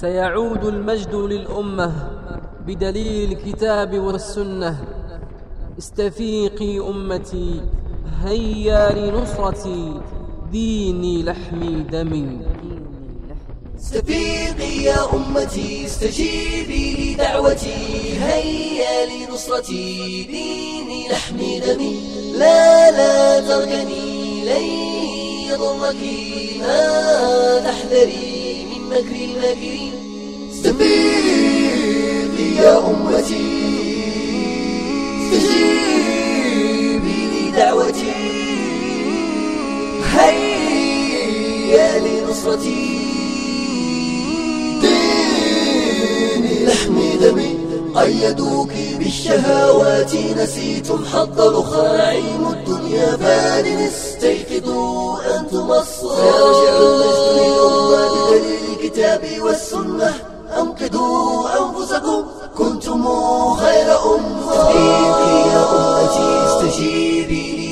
سيعود المجد للأمة بدليل الكتاب والسنة. استفيقي أمتي هيا لنصرتي ديني لحمي دمي استفيقي يا أمتي استجيبي لدعوتي. هيا لنصرتي ديني لحمي دمي لا لا تركني لن يضرك ما تحذري. مكر الماكرين استفيقي يا أمتي استجيبي لدعوتي هيا لنصرتي ديني لحمي دمي قيدوك بالشهوات نسيتم حظ الخاعين الدنيا فان استيقظوا أنتم الصالحون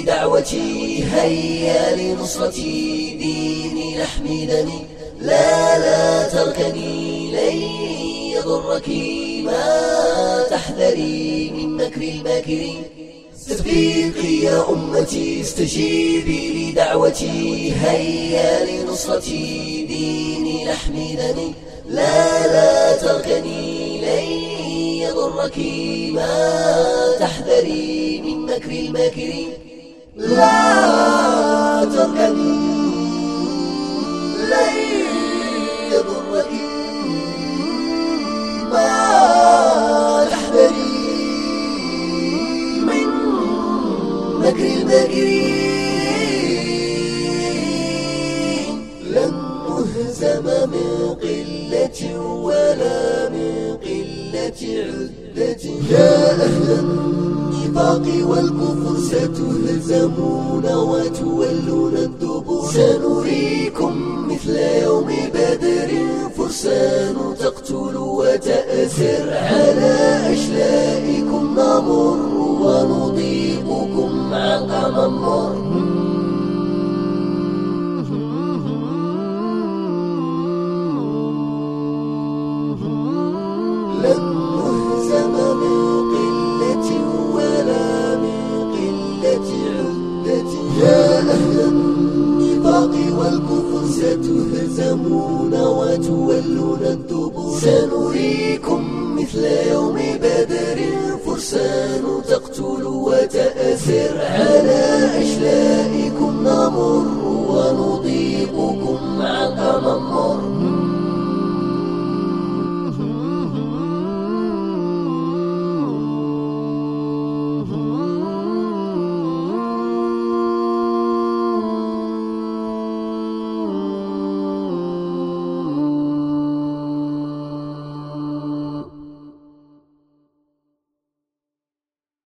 لدعوتي هيا لنصرتي ديني لحمي دمي لا لا تركني لن يضرك ما تحذري من مكر الماكرين استفيقي يا أمتي استجيبي لدعوتي هيا لنصرتي ديني لحمي دمي لا لا تركني لن يضرك ما تحذري من مكر الماكرين لا تركني لن يضرك ما تحذري من مكر الماكرين لن نهزم من قلة ولا من قلة عدة. يا أهل النفاق والكفر ستهزمون وتولون الدبر. سنريكم مثل يوم بدر. فرسان تقتل وتأسر على أشلائكم نمر ونضيقكم عقم النار. والكفر ستهزمون وتولون الدبور سنريكم مثل يوم بدر فرسان تقتل وتأسر على